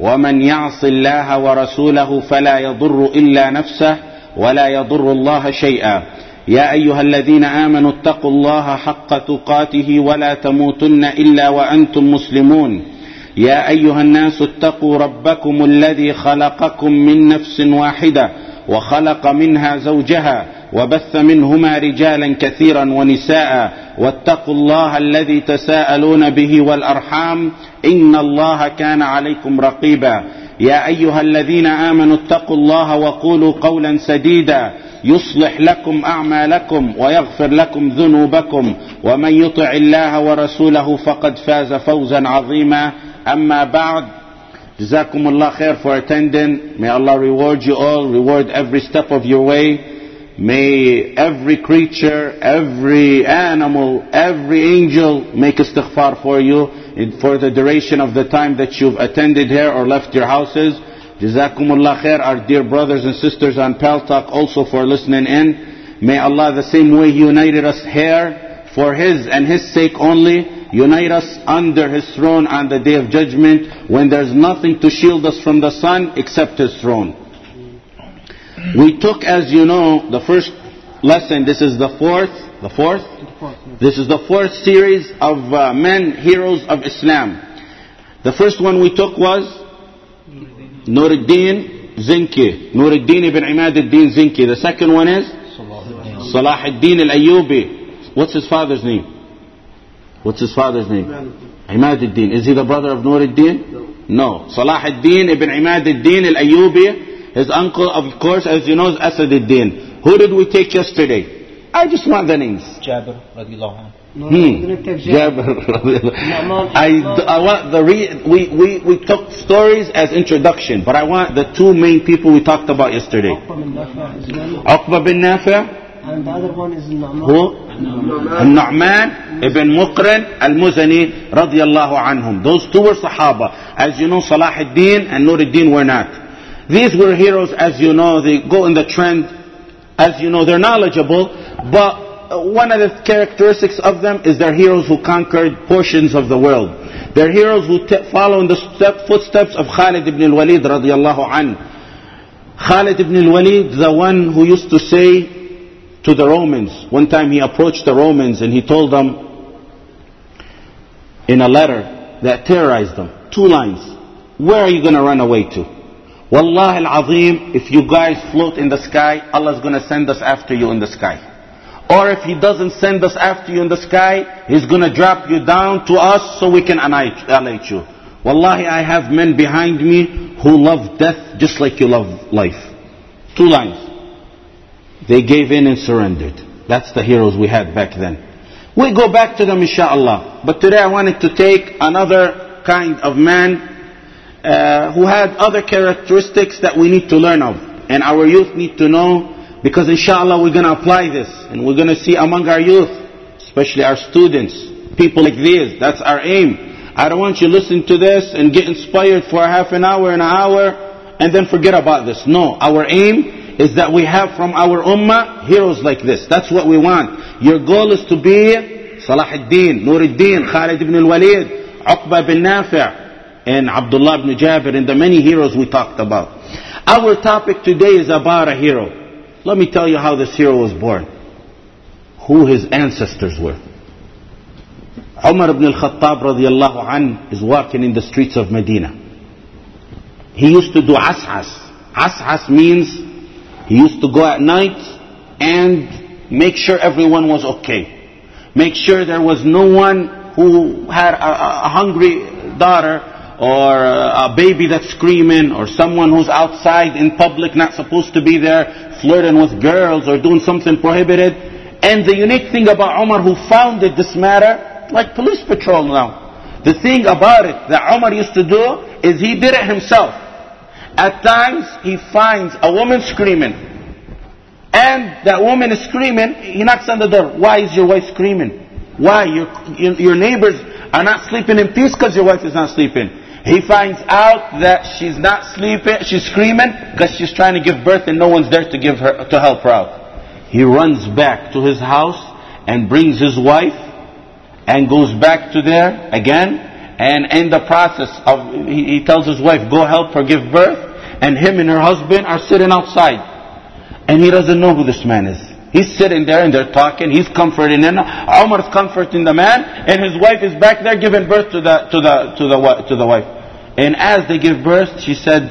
ومن يعص الله ورسوله فلا يضر إلا نفسه ولا يضر الله شيئا. يا أيها الذين آمنوا اتقوا الله حق تقاته ولا تموتن إلا وأنتم مسلمون. يا أيها الناس اتقوا ربكم الذي خلقكم من نفس واحدة وخلق منها زوجها وبث منهما رجالا كثيرا ونساء واتقوا الله الذي تساءلون به والأرحام إن الله كان عليكم رقيبا. يا أيها الذين آمنوا اتقوا الله وقولوا قولا سديدا. يصلح لكم أعمالكم ويغفر لكم ذنوبكم. ومن يطع الله ورسوله فقد فاز فوزا عظيما. أما بعد جزاكم الله خير for attending. May Allah reward you all reward every step of your way. May every creature every animal every angel make istighfar for you for the duration of the time that you've attended here or left your houses Jazakumullah khair, our dear brothers and sisters on Paltalk also for listening in. May Allah the same way He united us here for His and His sake only, unite us under His throne on the day of judgment when there's nothing to shield us from the sun except His throne. We took, as you know, the first lesson, this is the fourth, the fourth? The fourth. This is the fourth series of uh, men, heroes of Islam. The first one we took was Nuruddin Zinki. Nuruddin ibn Imad al-Din Zinki. The second one is Salah al-Din al-Ayyubi. What's his father's name? What's his father's name? Imad al-Din. Is he the brother of Nuruddin? No. Salah al-Din ibn Imad al-Din al-Ayyubi. His uncle, of course, as you know, is Asad al-Din. Who did we take yesterday? I just want the names. Jabir, radiallahu no, hmm. Jabir, I, I want the re, we, we, we took stories as introduction, but I want the two main people we talked about yesterday. Aqba bin Nafi' And the other one is Nu'man. Who? Nu'man ibn Muqrin al-Muzani radiallahu anhum. Those two were Sahaba. As you know, Salah al-Din and Nur al-Din were not. These were heroes, as you know, they go in the trend. As you know, they're knowledgeable, but uh, one of the characteristics of them is they're heroes who conquered portions of the world. They're heroes who follow in the step, footsteps of Khalid ibn al-Walid radiyallahu an. Khalid ibn al-Walid, the one who used to say to the Romans, one time he approached the Romans and he told them in a letter that terrorized them, two lines, where are you going to run away to? Wallah al-Azim, if you guys float in the sky, Allah's going to send us after you in the sky. Or if He doesn't send us after you in the sky, He's going to drop you down to us so we can annihilate you. Wallahi, I have men behind me who love death just like you love life. Two lines. They gave in and surrendered. That's the heroes we had back then. We go back to them inshallah. But today I wanted to take another kind of man uh, who had other characteristics that we need to learn of. And our youth need to know because inshallah we're going to apply this. And we're going to see among our youth, especially our students, people like these. That's our aim. I don't want you to listen to this and get inspired for half an hour and an hour and then forget about this. No, our aim is that we have from our ummah heroes like this. That's what we want. Your goal is to be Salah ad-Din, Nur ad-Din, Khalid ibn al-Walid, Uqba bin Nafi' and Abdullah ibn Jabir and the many heroes we talked about. Our topic today is about a hero. Let me tell you how this hero was born. Who his ancestors were. Umar ibn al-Khattab radiallahu an is walking in the streets of Medina. He used to do ashas. Ashas means he used to go at night and make sure everyone was okay. Make sure there was no one who had a, a hungry daughter or a baby that's screaming or someone who's outside in public not supposed to be there flirting with girls or doing something prohibited. And the unique thing about Umar who founded this matter, like police patrol now, The thing about it that Umar used to do is he did it himself. At times he finds a woman screaming. And that woman is screaming, he knocks on the door. Why is your wife screaming? Why? Your, your, your neighbors are not sleeping in peace because your wife is not sleeping. He finds out that she's not sleeping, she's screaming because she's trying to give birth and no one's there to give her, to help her out. He runs back to his house and brings his wife and goes back to there again. And in the process of, he, he tells his wife, go help her give birth. And him and her husband are sitting outside. And he doesn't know who this man is. He's sitting there and they're talking. He's comforting him. Umar's comforting the man, and his wife is back there giving birth to the to the to the to the wife. And as they give birth, she said,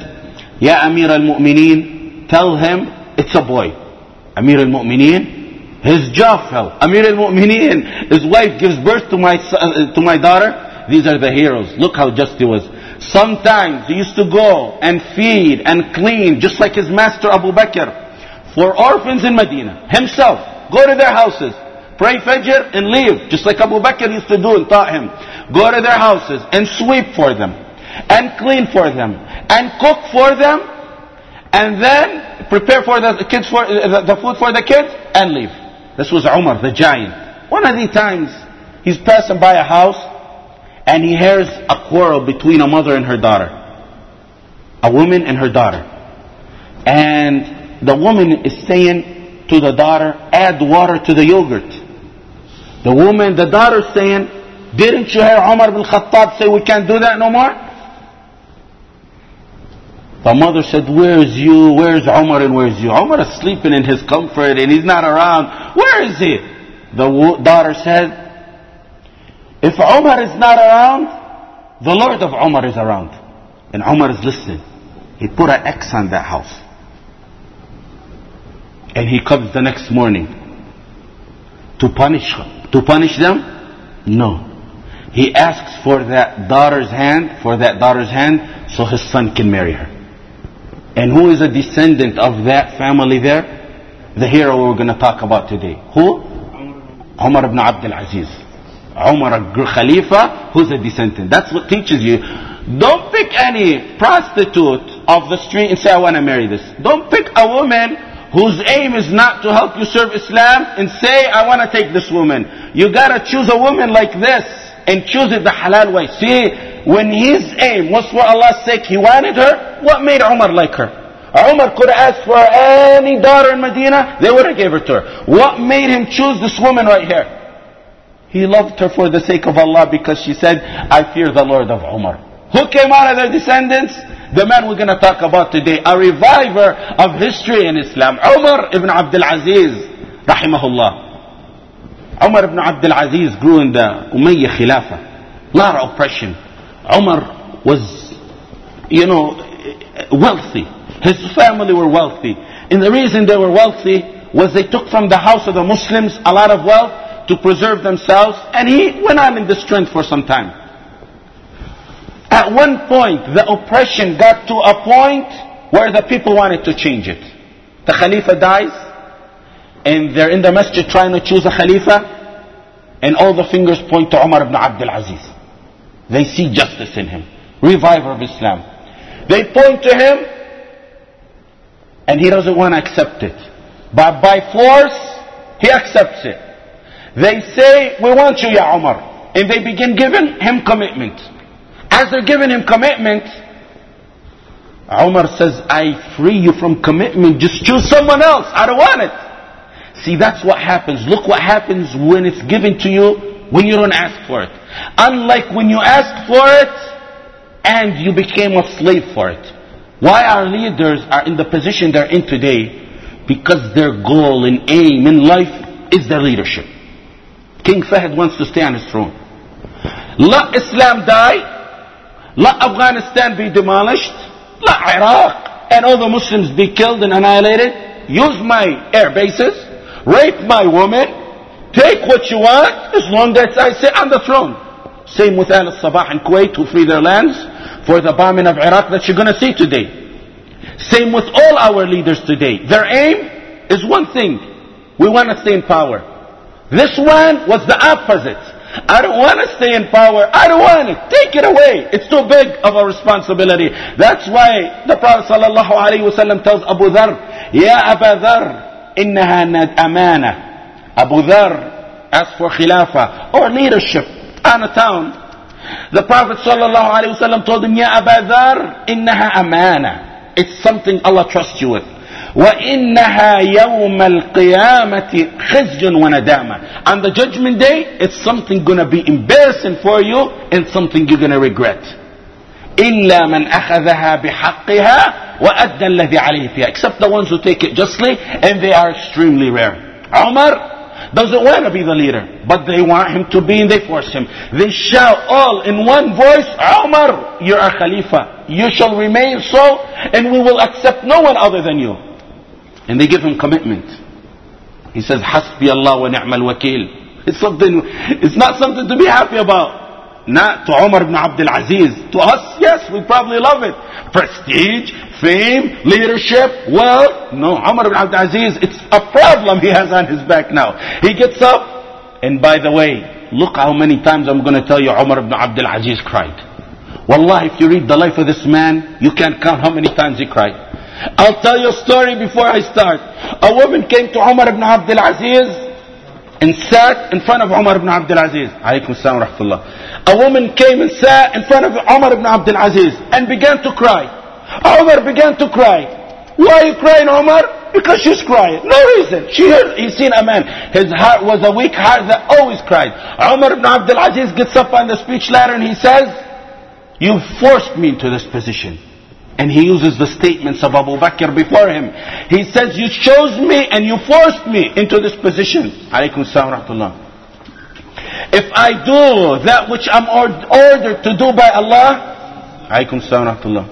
"Ya Amir al-Mu'mineen, tell him it's a boy." Amir al-Mu'mineen, his jaw fell. Amir al-Mu'mineen, his wife gives birth to my son, uh, to my daughter. These are the heroes. Look how just he was. Sometimes he used to go and feed and clean, just like his master Abu Bakr for orphans in Medina. Himself. Go to their houses. Pray Fajr and leave. Just like Abu Bakr used to do and taught him. Go to their houses and sweep for them. And clean for them. And cook for them. And then prepare for the kids for uh, the, the food for the kids and leave. This was Umar, the giant. One of the times he's passing by a house and he hears a quarrel between a mother and her daughter. A woman and her daughter. And the woman is saying to the daughter, add water to the yogurt. The woman, the daughter saying, didn't you hear Umar bin Khattab say we can't do that no more? The mother said, where's you? Where's Umar and where's you? Umar is sleeping in his comfort and he's not around. Where is he? The daughter said, if Umar is not around, the Lord of Umar is around. And Umar is listening. He put an X on that house. And he comes the next morning to punish to punish them? No. He asks for that daughter's hand, for that daughter's hand, so his son can marry her. And who is a descendant of that family there? The hero we're going to talk about today. Who? Umar ibn Abdul Aziz. Umar Khalifa, who's a descendant. That's what teaches you. Don't pick any prostitute of the street and say, I want to marry this. Don't pick a woman whose aim is not to help you serve Islam and say, I want to take this woman. You gotta choose a woman like this and choose it the halal way. See, when his aim was for Allah's sake, he wanted her, what made Umar like her? Umar could asked for any daughter in Medina, they would have gave her to her. What made him choose this woman right here? He loved her for the sake of Allah because she said, I fear the Lord of Umar. Who came out of their descendants? The man we're going to talk about today, a reviver of history in Islam, Umar ibn Abdul Aziz, rahimahullah. Umar ibn Abdul Aziz grew in the Umayyah Khilafah. Lot of oppression. Umar was, you know, wealthy. His family were wealthy. And the reason they were wealthy was they took from the house of the Muslims a lot of wealth to preserve themselves. And he went on in this trend for some time. At one point, the oppression got to a point where the people wanted to change it. The Khalifa dies, and they're in the masjid trying to choose a Khalifa, and all the fingers point to Umar ibn Abdul Aziz. They see justice in him, reviver of Islam. They point to him, and he doesn't want to accept it. But by force, he accepts it. They say, we want you, Ya Umar. And they begin giving him commitment. They're giving him commitment, Umar says, I free you from commitment. Just choose someone else. I don't want it. See, that's what happens. Look what happens when it's given to you when you don't ask for it. Unlike when you ask for it and you became a slave for it. Why our leaders are in the position they're in today? Because their goal and aim in life is their leadership. King Fahd wants to stay on his throne. Let Islam die let Afghanistan be demolished. Let Iraq and all the Muslims be killed and annihilated. Use my air bases. Rape my woman. Take what you want as long as I sit on the throne. Same with Al Sabah and Kuwait who free their lands for the bombing of Iraq that you're going to see today. Same with all our leaders today. Their aim is one thing. We want to stay in power. This one was the opposite. I don't want to stay in power. I don't want it. Take it away. It's too big of a responsibility. That's why the Prophet wasallam tells Abu Dhar, Ya Abu Dhar, innaha amana. Abu Dhar asked for khilafah or leadership on a town. The Prophet wasallam told him, Ya Abu Dhar, innaha amana. It's something Allah trusts you with. وإنها يوم القيامة خزي وندامة On the judgment day, it's something gonna be embarrassing for you and something you're gonna regret. إلا من أخذها بحقها وأدى الذي عليه فيها except the ones who take it justly and they are extremely rare. Umar doesn't want to be the leader, but they want him to be and they force him. They shout all in one voice, Umar, you're a Khalifa. You shall remain so and we will accept no one other than you. And they give him commitment. He says, Hasbi Allah wa ni'mal wakil. It's something, it's not something to be happy about. Not to Umar ibn Abdul Aziz. To us, yes, we probably love it. Prestige, fame, leadership, wealth. No, Umar ibn Abdul Aziz, it's a problem he has on his back now. He gets up, and by the way, look how many times I'm going to tell you Umar ibn Abdul Aziz cried. Wallah, if you read the life of this man, you can't count how many times he cried. I'll tell you a story before I start. A woman came to Umar ibn Abdul Aziz and sat in front of Umar ibn Abdul Aziz. Alaykum assalam rahmatullah. A woman came and sat in front of Umar ibn Abdul Aziz and began to cry. Umar began to cry. Why are you crying, Umar? Because she's crying. No reason. She heard, he's seen a man. His heart was a weak heart that always cried. Umar ibn Abdul Aziz gets up on the speech ladder and he says, You forced me into this position. And he uses the statements of Abu Bakr before him. He says, you chose me and you forced me into this position. Alaykum rahmatullah. If I do that which I'm ordered to do by Allah, alaykum rahmatullah.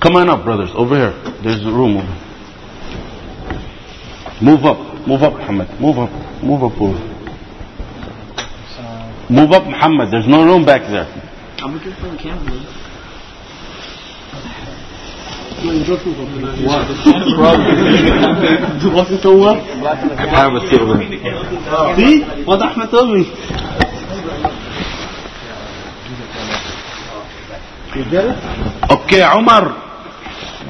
Come on up, brothers, over here. There's a room over Move up, move up, Muhammad. Move up, move up, over. Move up, Muhammad. There's no room back there. I'm looking for camera. واثق هو حابب تصير في واضح مطوي اوكي عمر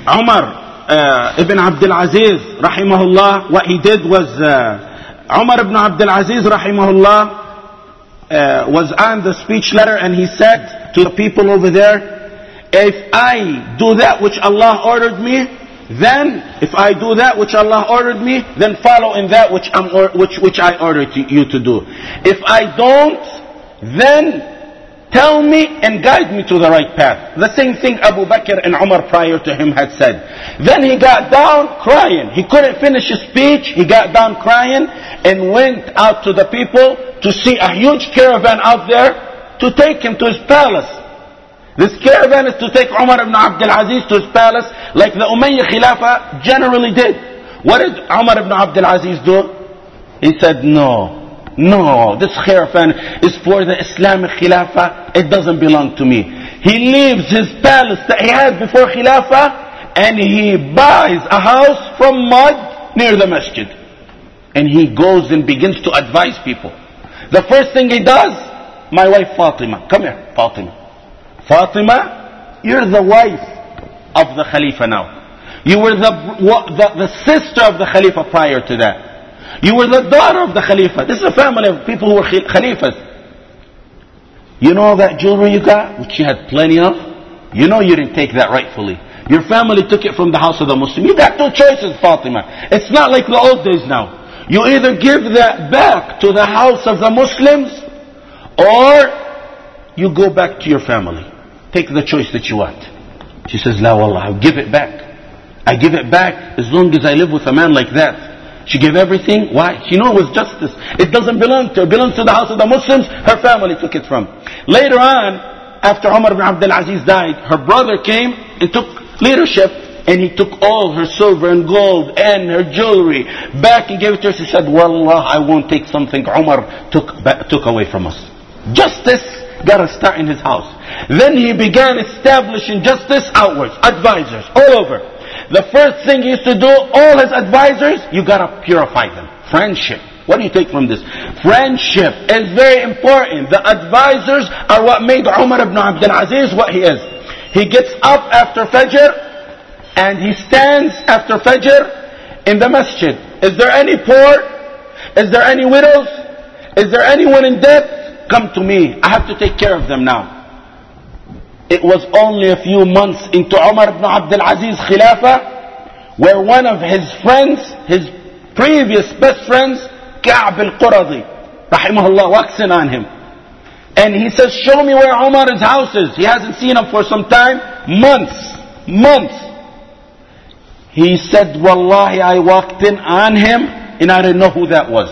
عمر uh, ibn Abdul Aziz rahimahullah what he did was uh, Umar ibn Abdul Aziz rahimahullah uh, was on the speech letter and he said to the people over there if I do that which Allah ordered me, then if I do that which Allah ordered me, then follow in that which, I'm or, which, which I ordered you to do. If I don't, then tell me and guide me to the right path. The same thing Abu Bakr and Umar prior to him had said. Then he got down crying. He couldn't finish his speech. He got down crying and went out to the people to see a huge caravan out there to take him to his palace. This caravan is to take Umar ibn Abdul Aziz to his palace like the Umayyad Khilafah generally did. What did Umar ibn Abdul Aziz do? He said, no, no, this caravan is for the Islamic Khilafah. It doesn't belong to me. He leaves his palace that he had before Khilafah and he buys a house from mud near the masjid. And he goes and begins to advise people. The first thing he does, my wife Fatima, come here, Fatima. Fatima, you're the wife of the Khalifa now. You were the, the, the sister of the Khalifa prior to that. You were the daughter of the Khalifa. This is a family of people who were Khalifas. You know that jewelry you got, which you had plenty of? You know you didn't take that rightfully. Your family took it from the house of the Muslim. You got two choices, Fatima. It's not like the old days now. You either give that back to the house of the Muslims, or you go back to your family. Take the choice that you want. She says, La wallah, I'll give it back. I give it back as long as I live with a man like that. She gave everything. Why? She knew it was justice. It doesn't belong to her. It belongs to the house of the Muslims. Her family took it from. Later on, after Umar ibn Abdul Aziz died, her brother came and took leadership and he took all her silver and gold and her jewelry back and gave it to her. She said, Wallah, I won't take something Umar took, took away from us. Justice got to start in his house. Then he began establishing justice outwards, advisors, all over. The first thing he used to do, all his advisors, you gotta purify them. Friendship. What do you take from this? Friendship is very important. The advisors are what made Umar ibn Abdul Aziz what he is. He gets up after Fajr and he stands after Fajr in the masjid. Is there any poor? Is there any widows? Is there anyone in debt? Come to me. I have to take care of them now. It was only a few months into Umar ibn Abdul Aziz Khilafah where one of his friends, his previous best friends, Ka'b al-Quradi, rahimahullah, walks in on him. And he says, show me where Umar's house is. He hasn't seen him for some time. Months. Months. He said, Wallahi, I walked in on him and I didn't know who that was.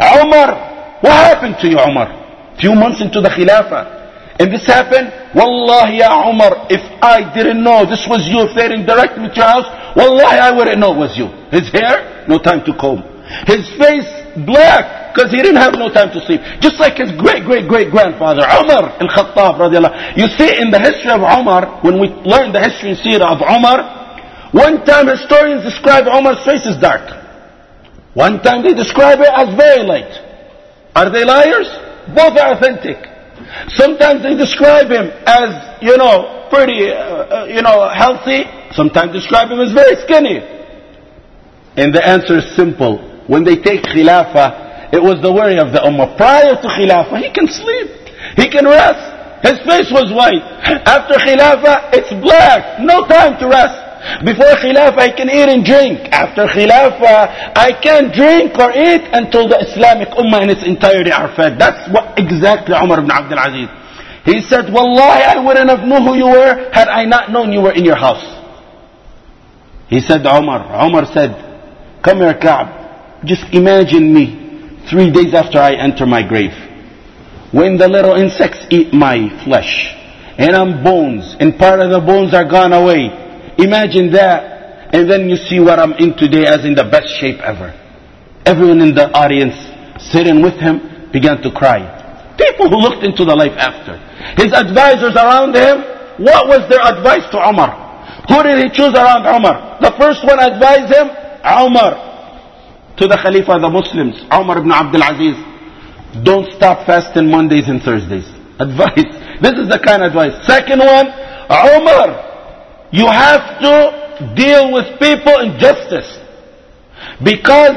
Umar, what happened to you, Umar? Few months into the Khilafah. And this happened, Wallahi, ya Umar, if I didn't know this was you, if they didn't direct me to your house, Wallahi, I wouldn't know it was you. His hair, no time to comb. His face, black, because he didn't have no time to sleep. Just like his great, great, great grandfather, Umar al-Khattab, radiallahu. You see in the history of Umar, when we learn the history and seerah of Umar, one time historians describe Umar's face as dark. One time they describe it as very light. Are they liars? Both are authentic. Sometimes they describe him as, you know, pretty, uh, uh, you know, healthy. Sometimes describe him as very skinny. And the answer is simple. When they take Khilafah, it was the worry of the Ummah. Prior to Khilafah, he can sleep. He can rest. His face was white. After Khilafah, it's black. No time to rest. Before Khilafah, I can eat and drink. After Khilafah, uh, I can't drink or eat until the Islamic Ummah in its entirety are fed. That's what exactly Umar ibn Abdul Aziz. He said, Wallahi, I wouldn't have known who you were had I not known you were in your house. He said, Umar, Umar said, come here, Ka'b. Just imagine me three days after I enter my grave. When the little insects eat my flesh. And I'm bones. And part of the bones are gone away. Imagine that. And then you see what I'm in today as in the best shape ever. Everyone in the audience sitting with him began to cry. People who looked into the life after. His advisors around him, what was their advice to Umar? Who did he choose around Umar? The first one advised him, Umar. To the Khalifa of the Muslims, Umar ibn Abdul Aziz. Don't stop fasting Mondays and Thursdays. Advice. This is the kind of advice. Second one, Umar. You have to deal with people in justice. Because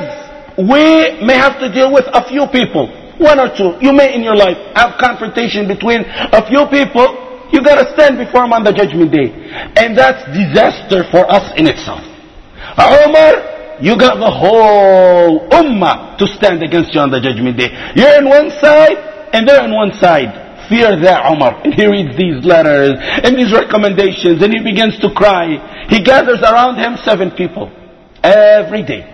we may have to deal with a few people. One or two. You may in your life have confrontation between a few people. You gotta stand before them on the judgment day. And that's disaster for us in itself. Uh, Umar, you got the whole ummah to stand against you on the judgment day. You're on one side and they're on one side. Fear that Umar. And he reads these letters and these recommendations and he begins to cry. He gathers around him seven people. Every day.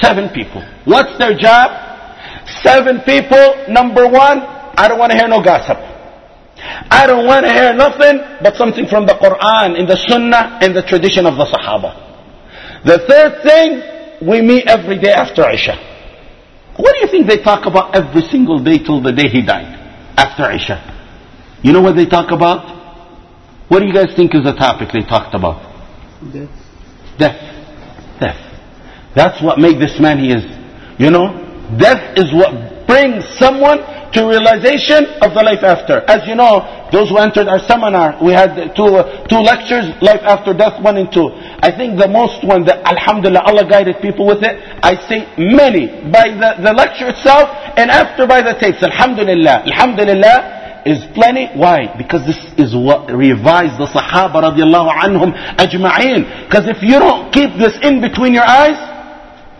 Seven people. What's their job? Seven people. Number one, I don't want to hear no gossip. I don't want to hear nothing but something from the Quran, in the Sunnah, and the tradition of the Sahaba. The third thing, we meet every day after Isha. What do you think they talk about every single day till the day he died? After Isha. You know what they talk about? What do you guys think is the topic they talked about? Death. Death. Death. That's what made this man he is. You know, death is what brings someone to realization of the life after. As you know, those who entered our seminar, we had two, two lectures, life after death, one and two. I think the most one that, alhamdulillah, Allah guided people with it, I say many, by the, the lecture itself, and after by the tapes, alhamdulillah. Alhamdulillah is plenty. Why? Because this is what revives the Sahaba radiallahu anhum ajma'een. Because if you don't keep this in between your eyes,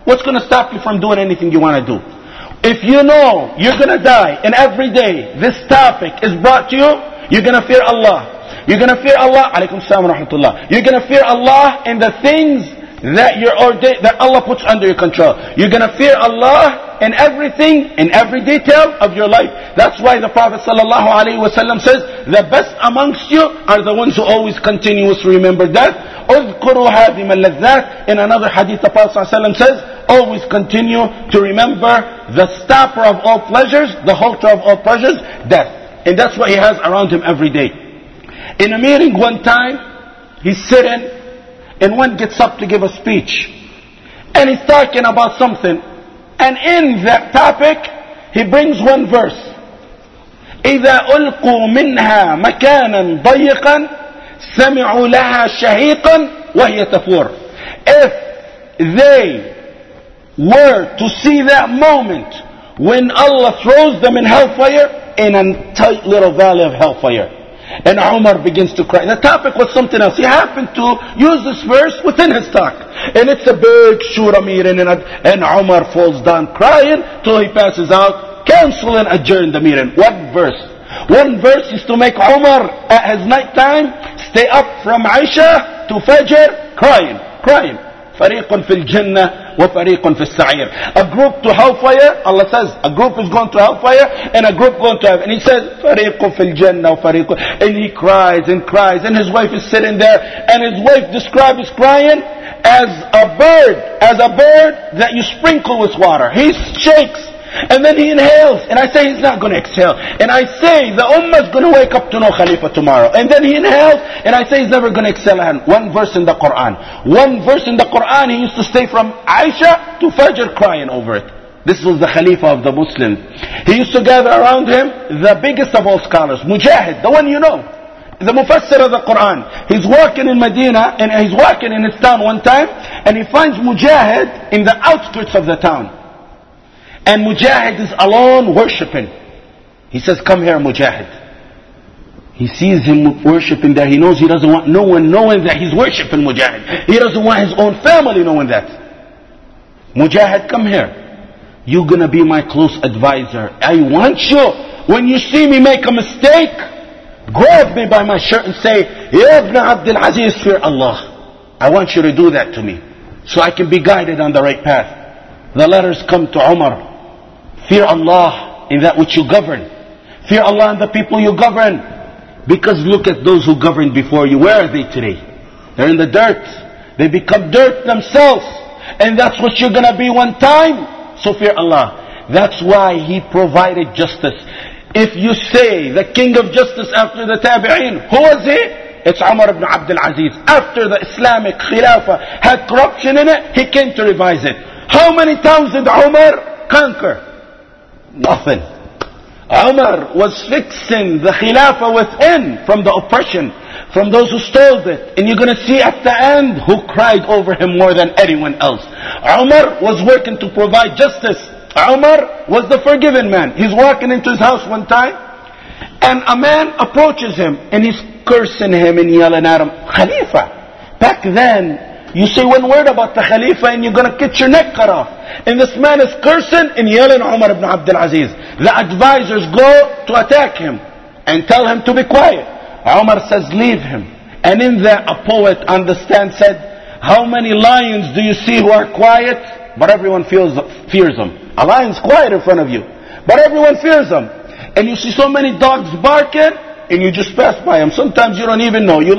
what's going to stop you from doing anything you want to do? If you know you're gonna die and every day this topic is brought to you, you're gonna fear Allah. You're gonna fear Allah, alaykum salam wa rahmatullah. You're gonna fear Allah in the things that you're ordained, that Allah puts under your control. You're gonna fear Allah in everything, in every detail of your life. That's why the Prophet sallallahu alaihi wasallam says, the best amongst you are the ones who always continuously remember death. اذكروا هذه اللذات. In another hadith, the Prophet sallallahu alaihi wasallam says, always continue to remember the stopper of all pleasures, the halter of all pleasures, death. And that's what he has around him every day. In a meeting one time, he's sitting, and one gets up to give a speech. And he's talking about something. And in that topic, he brings one verse. إذا ألقوا منها مكانا ضيقا سمعوا لها شهيقا وهي تفور. If they were to see that moment when Allah throws them in hellfire in a tight little valley of hellfire. And Umar begins to cry. The topic was something else. He happened to use this verse within his talk. And it's a big shuramir and, and Umar falls down crying till he passes out. Cancel and adjourn the meeting. One verse. One verse is to make Umar at his night time stay up from Isha to Fajr crying, crying. فريق في الجنة وفريق في السعير. A group to hellfire, Allah says, a group is going to hellfire and a group going to heaven. And he says, فريق في الجنة وفريق and he cries and cries and his wife is sitting there and his wife describes his crying as a bird, as a bird that you sprinkle with water. He shakes and then he inhales. And I say he's not going to exhale. And I say the ummah is going to wake up to no Khalifa tomorrow. And then he inhales. And I say he's never going to exhale. And one verse in the Quran. One verse in the Quran, he used to stay from Isha to Fajr crying over it. This was the Khalifa of the Muslims. He used to gather around him the biggest of all scholars, Mujahid, the one you know. The Mufassir of the Quran. He's walking in Medina and he's walking in his town one time and he finds Mujahid in the outskirts of the town. And Mujahid is alone worshipping. He says, come here Mujahid. He sees him worshipping there. He knows he doesn't want no one knowing that he's worshipping Mujahid. He doesn't want his own family knowing that. Mujahid, come here. You're gonna be my close advisor. I want you, when you see me make a mistake, grab me by my shirt and say, Ibn Abdul Aziz, fear Allah. I want you to do that to me. So I can be guided on the right path. The letters come to Umar. Fear Allah in that which you govern. Fear Allah in the people you govern. Because look at those who governed before you. Where are they today? They're in the dirt. They become dirt themselves. And that's what you're gonna be one time. So fear Allah. That's why He provided justice. If you say the king of justice after the tabi'een, who was he? It's Umar ibn Abdul Aziz. After the Islamic Khilafah had corruption in it, he came to revise it. How many towns did Umar conquer? Nothing. Umar was fixing the Khilafah within from the oppression, from those who stole it. And you're going to see at the end who cried over him more than anyone else. Umar was working to provide justice. Umar was the forgiven man. He's walking into his house one time and a man approaches him and he's cursing him and yelling at him, Khalifa. Back then, you say one word about the Khalifa and you're gonna get your neck cut off. And this man is cursing and yelling Umar ibn Abdul Aziz. The advisors go to attack him and tell him to be quiet. Umar says, leave him. And in there a poet on the stand said, how many lions do you see who are quiet? But everyone feels, fears them. A lion's quiet in front of you. But everyone fears them. And you see so many dogs barking, and you just pass by him. Sometimes you don't even know. You,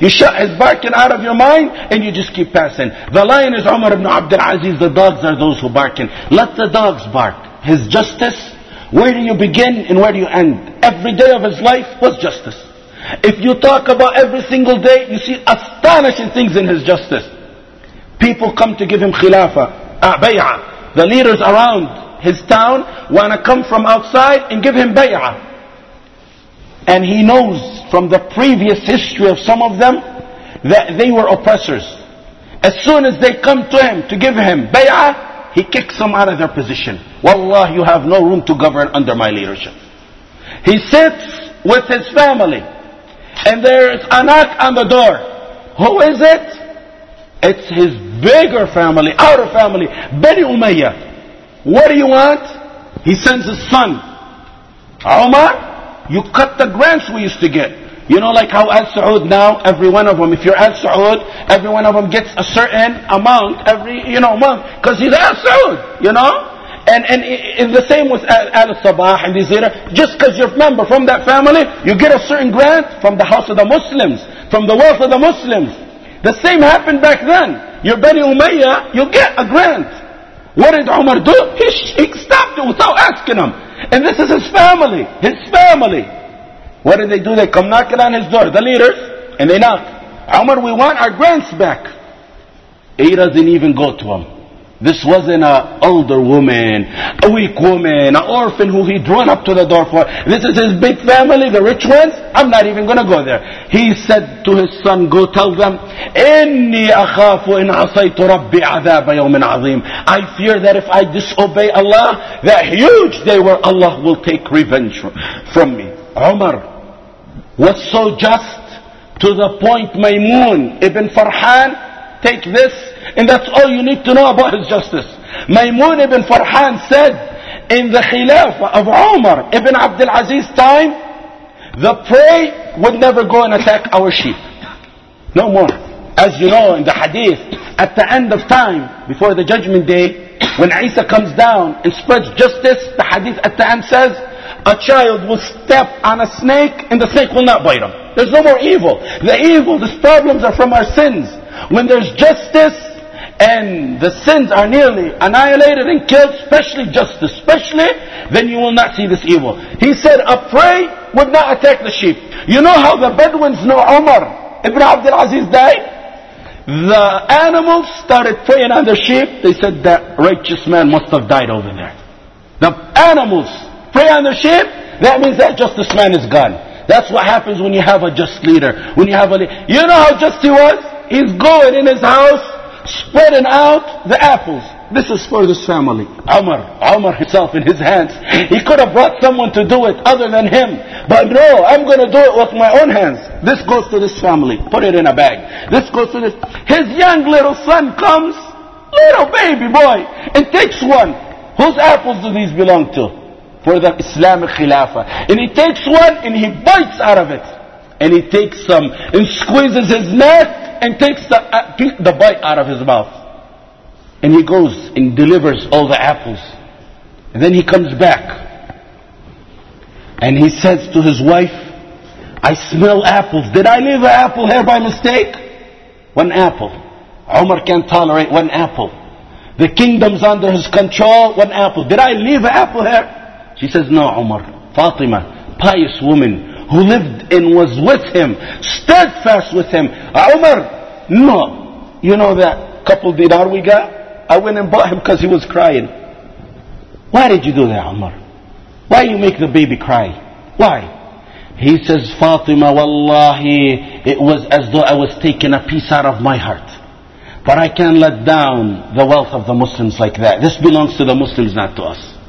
you shut his barking out of your mind and you just keep passing. The lion is Umar ibn Abdul Aziz. The dogs are those who barking. Let the dogs bark. His justice, where do you begin and where do you end? Every day of his life was justice. If you talk about every single day, you see astonishing things in his justice. People come to give him khilafah, bay'ah. The leaders around his town want to come from outside and give him bay'ah. And he knows from the previous history of some of them that they were oppressors. As soon as they come to him to give him bay'ah, he kicks them out of their position. Wallah, you have no room to govern under my leadership. He sits with his family and there's a knock on the door. Who is it? It's his bigger family, outer family, Bani Umayyah. What do you want? He sends his son. Umar, you cut the grants we used to get. You know, like how Al Saud now, every one of them, if you're Al Saud, every one of them gets a certain amount every, you know, month. Because he's Al Saud, you know? And, and it's the same with Al Sabah and Zira. Just because you're a member from that family, you get a certain grant from the house of the Muslims, from the wealth of the Muslims. The same happened back then. You're Bani Umayyah, you get a grant. What did Umar do? He, he stopped it without asking him. And this is his family. His family. What did they do? They come knocking on his door, the leaders, and they knock. Umar, we want our grants back. He doesn't even go to him. This wasn't an older woman, a weak woman, an orphan who he'd run up to the door for. This is his big family, the rich ones. I'm not even going to go there. He said to his son, go tell them, إني أخاف إن عصيت ربي عذاب يوم عظيم. I fear that if I disobey Allah, that huge day where Allah will take revenge from me. Umar was so just to the point Maymun ibn Farhan, take this, and that's all you need to know about his justice. Maymun ibn Farhan said, in the Khilafah of Umar ibn Abdul Aziz time, the prey would never go and attack our sheep. No more. As you know in the hadith, at the end of time, before the judgment day, when Isa comes down and spreads justice, the hadith at the end says, a child will step on a snake and the snake will not bite him. There's no more evil. The evil, these problems are from our sins. When there's justice and the sins are nearly annihilated and killed, especially justice, especially, then you will not see this evil. He said a prey would not attack the sheep. You know how the Bedouins know Umar ibn Abdul Aziz died? The animals started preying on the sheep. They said that righteous man must have died over there. The animals prey on the sheep. That means that justice man is gone. That's what happens when you have a just leader. When you have a leader. You know how just he was? He's going in his house, spreading out the apples. This is for this family. Umar, Umar himself in his hands. He could have brought someone to do it other than him. But no, I'm going to do it with my own hands. This goes to this family. Put it in a bag. This goes to this. His young little son comes, little baby boy, and takes one. Whose apples do these belong to? for the Islamic Khilafah. And he takes one and he bites out of it. And he takes some and squeezes his neck and takes the, uh, the bite out of his mouth. And he goes and delivers all the apples. And then he comes back. And he says to his wife, I smell apples. Did I leave an apple here by mistake? One apple. Umar can't tolerate one apple. The kingdom's under his control, one apple. Did I leave an apple here? She says, no, Umar. Fatima, pious woman who lived and was with him, steadfast with him. Uh, Umar, no. You know that couple dinar we got? I went and bought him because he was crying. Why did you do that, Umar? Why you make the baby cry? Why? He says, Fatima, wallahi, it was as though I was taking a piece out of my heart. But I can't let down the wealth of the Muslims like that. This belongs to the Muslims, not to us.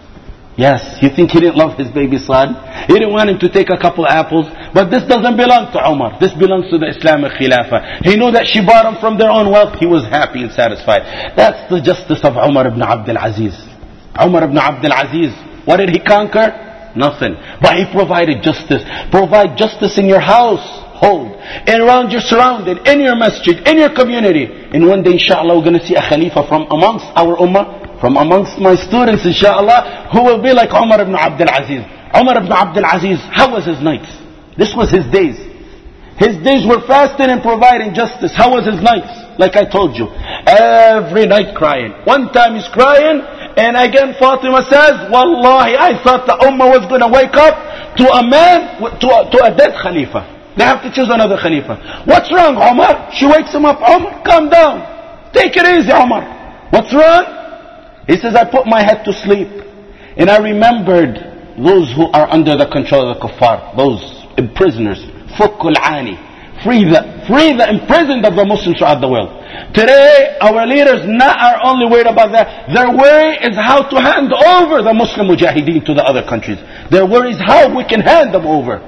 Yes, you think he didn't love his baby son? He didn't want him to take a couple apples, but this doesn't belong to Umar. This belongs to the Islamic Khilafah. He knew that she bought him from their own wealth. He was happy and satisfied. That's the justice of Umar ibn Abdul Aziz. Umar ibn Abdul Aziz. What did he conquer? Nothing. But he provided justice. Provide justice in your house hold. And around your surrounding, in your masjid, in your community. And one day, inshallah, we're going to see a Khalifa from amongst our ummah from amongst my students, inshallah, who will be like Umar ibn Abdul Aziz. Umar ibn Abdul Aziz, how was his nights? This was his days. His days were fasting and providing justice. How was his nights? Like I told you, every night crying. One time he's crying, and again Fatima says, Wallahi, I thought the Ummah was going to wake up to a man, to a, to a dead Khalifa. They have to choose another Khalifa. What's wrong, Umar? She wakes him up. Umar, calm down. Take it easy, Umar. What's wrong? He says, I put my head to sleep. And I remembered those who are under the control of the kuffar, those prisoners. Fukul ani. Free the, free the imprisoned of the Muslims throughout the world. Today, our leaders not are only worried about that. Their worry is how to hand over the Muslim mujahideen to the other countries. Their worry is how we can hand them over.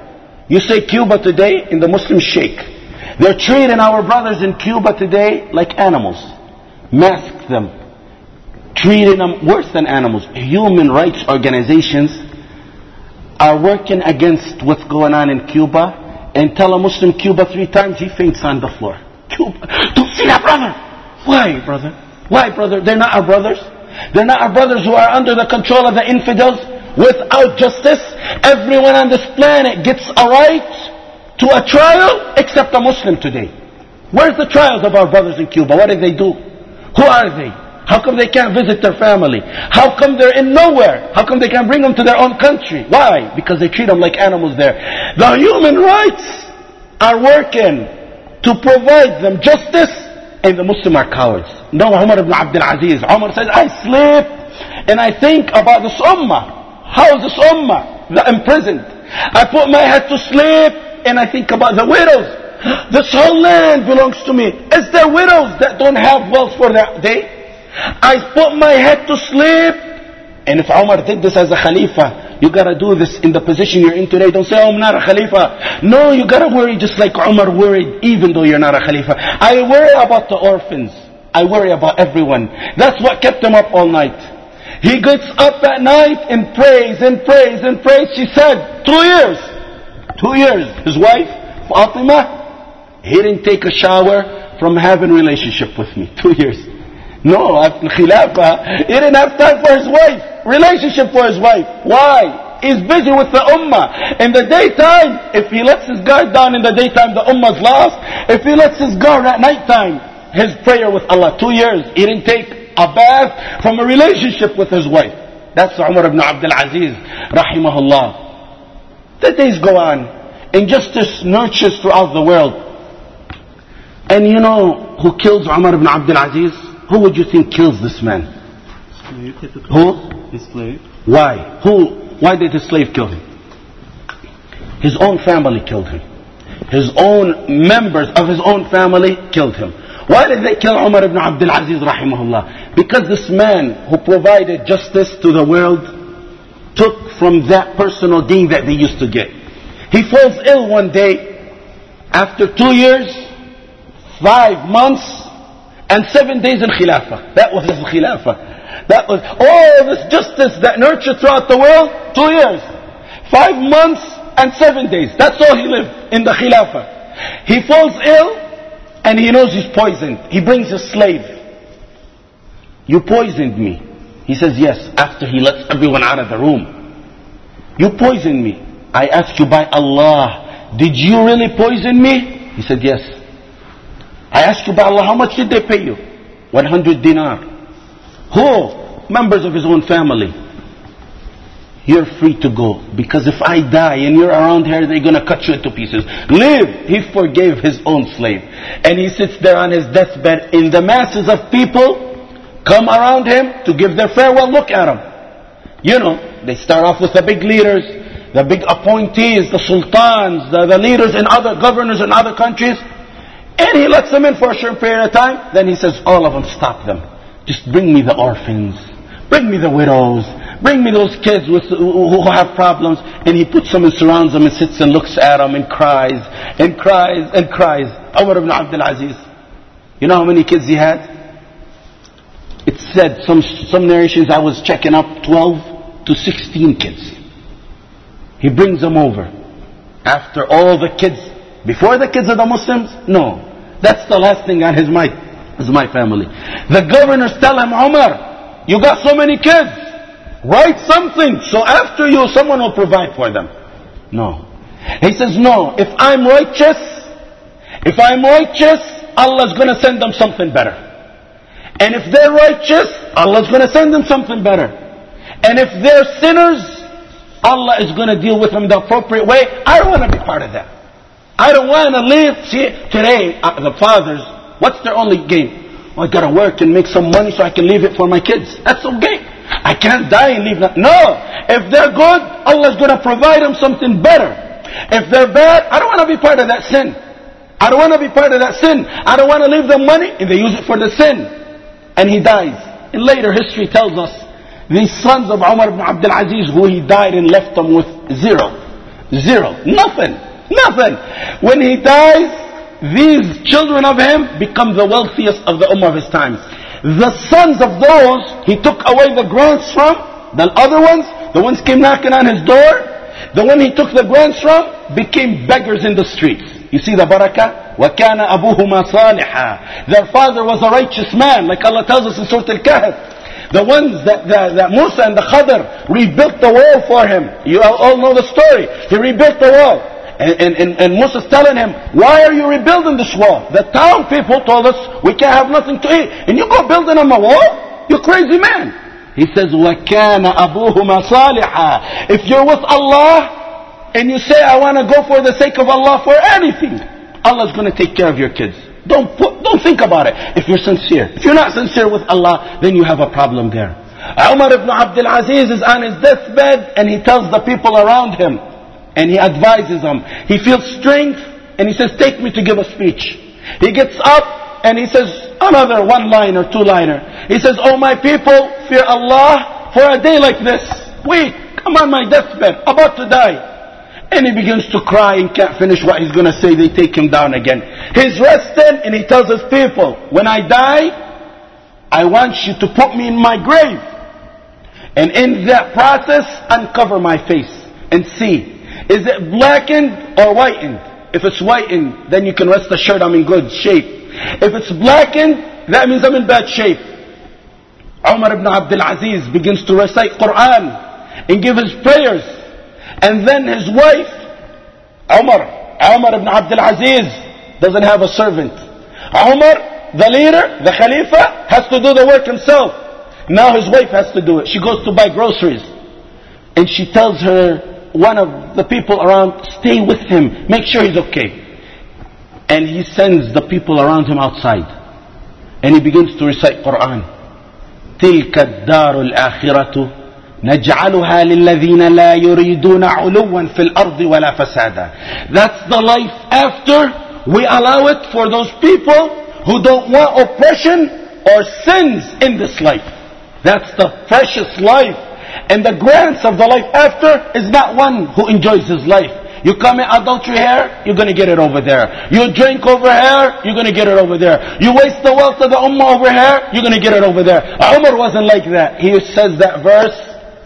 You say Cuba today, in the Muslim shake. They're treating our brothers in Cuba today like animals. Mask them, treating them worse than animals. Human rights organizations are working against what's going on in Cuba and tell a Muslim Cuba three times, he faints on the floor. Cuba, don't see that brother. Why, brother? Why, brother? They're not our brothers. They're not our brothers who are under the control of the infidels without justice. Everyone on this planet gets a right to a trial except a Muslim today. Where's the trials of our brothers in Cuba? What did they do? Who are they? How come they can't visit their family? How come they're in nowhere? How come they can't bring them to their own country? Why? Because they treat them like animals there. The human rights are working to provide them justice and the Muslim are cowards. No, Umar ibn Abdul Aziz. Umar says, I sleep and I think about this ummah. How is this ummah the imprisoned? I put my head to sleep and I think about the widows. This whole land belongs to me. Is there widows that don't have wealth for that day? I put my head to sleep. And if Umar did this as a Khalifa, you gotta do this in the position you're in today. Don't say, oh, I'm not a Khalifa. No, you gotta worry just like Umar worried, even though you're not a Khalifa. I worry about the orphans. I worry about everyone. That's what kept him up all night. He gets up at night and prays and prays and prays. She said, two years. Two years. His wife, Fatima, he didn't take a shower from having relationship with me. Two years. No, after Khilafah, uh, he didn't have time for his wife. Relationship for his wife. Why? He's busy with the ummah. In the daytime, if he lets his guard down in the daytime, the ummah's lost. If he lets his guard at nighttime, his prayer with Allah, two years, he didn't take a bath from a relationship with his wife. That's Umar ibn Abdul Aziz, rahimahullah. The days go on. Injustice nurtures throughout the world. And you know who kills Umar ibn Abdul Aziz? Who would you think kills this man? Slave. Who? His slave. Why? Who? Why did his slave kill him? His own family killed him. His own members of his own family killed him. Why did they kill Umar ibn Abdul Aziz rahimahullah? Because this man who provided justice to the world took from that personal deen that they used to get. He falls ill one day after two years, five months, and seven days in Khilafah. That was his Khilafah. That was all this justice that nurtured throughout the world, two years. Five months and seven days. That's all he lived in the Khilafah. He falls ill and he knows he's poisoned. He brings a slave. You poisoned me. He says, yes, after he lets everyone out of the room. You poisoned me. I ask you by Allah, did you really poison me? He said, yes. I ask you by Allah, how much did they pay you? 100 dinar. Who? Members of his own family. You're free to go. Because if I die and you're around here, they're gonna cut you into pieces. Live! He forgave his own slave. And he sits there on his deathbed in the masses of people come around him to give their farewell look at him. You know, they start off with the big leaders, the big appointees, the sultans, the, the leaders in other governors in other countries. And he lets them in for a short period of time. Then he says, all of them, stop them. Just bring me the orphans. Bring me the widows. Bring me those kids with, who have problems. And he puts them and surrounds them and sits and looks at them and cries and cries and cries. Umar ibn Abdul Aziz. You know how many kids he had? It said, some, some narrations I was checking up, 12 to 16 kids. He brings them over. After all the kids, before the kids of the Muslims? No. That's the last thing on his mind, is my family. The governors tell him, Umar, you got so many kids. Write something so after you someone will provide for them. No. He says, no, if I'm righteous, if I'm righteous, Allah's gonna send them something better. And if they're righteous, Allah's gonna send them something better. And if they're sinners, Allah is gonna deal with them the appropriate way. I don't wanna be part of that. I don't wanna live, see, today, uh, the fathers, what's their only game? Well, I gotta work and make some money so I can leave it for my kids. That's okay. I can't die and leave that. No! If they're good, Allah's gonna provide them something better. If they're bad, I don't wanna be part of that sin. I don't wanna be part of that sin. I don't wanna leave them money and they use it for the sin. And he dies. In later history tells us, these sons of Umar ibn Abdul Aziz, who he died and left them with zero. Zero. Nothing. Nothing. When he dies, these children of him become the wealthiest of the ummah of his times. The sons of those he took away the grants from, the other ones, the ones came knocking on his door, the one he took the grants from became beggars in the streets. You see the barakah? وَكَانَ أَبُوهُمَا صَالِحًا Their father was a righteous man, like Allah tells us in Surah Al-Kahf. The ones that, that, that Musa and the Khadr rebuilt the wall for him. You all know the story. He rebuilt the wall. And, and, and, and Moses telling him, why are you rebuilding this wall? The town people told us we can't have nothing to eat. And you go building them a wall? You crazy man. He says, وَكَانَ أَبُوهُمَا صَالِحًا If you're with Allah, and you say, I want to go for the sake of Allah for anything, Allah's going to take care of your kids. Don't put don't think about it. If you're sincere. If you're not sincere with Allah, then you have a problem there. Umar ibn Abdul Aziz is on his deathbed and he tells the people around him and he advises them. He feels strength and he says, take me to give a speech. He gets up and he says another one liner, two liner. He says, oh my people, fear Allah for a day like this. Weak, I'm on my deathbed, about to die. And he begins to cry and can't finish what he's going to say. They take him down again. He's resting and he tells his people, when I die, I want you to put me in my grave. And in that process, uncover my face and see, is it blackened or whitened? If it's whitened, then you can rest assured I'm in good shape. If it's blackened, that means I'm in bad shape. Umar ibn Abdul Aziz begins to recite Quran and give his prayers. And then his wife, Umar, Umar ibn Abdul Aziz, doesn't have a servant. Umar, the leader, the Khalifa, has to do the work himself. Now his wife has to do it. She goes to buy groceries. And she tells her, one of the people around, stay with him. Make sure he's okay. And he sends the people around him outside. And he begins to recite Quran. تلك الدار الآخرة نجعلها للذين لا يريدون علوا في الأرض ولا فسادا. That's the life after we allow it for those people who don't want oppression or sins in this life. That's the precious life. and the grants of the life after is not one who enjoys his life. You commit adultery here, you're going to get it over there. You drink over here, you're going to get it over there. You waste the wealth of the ummah over here, you're going to get it over there. Umar wasn't like that. He says that verse,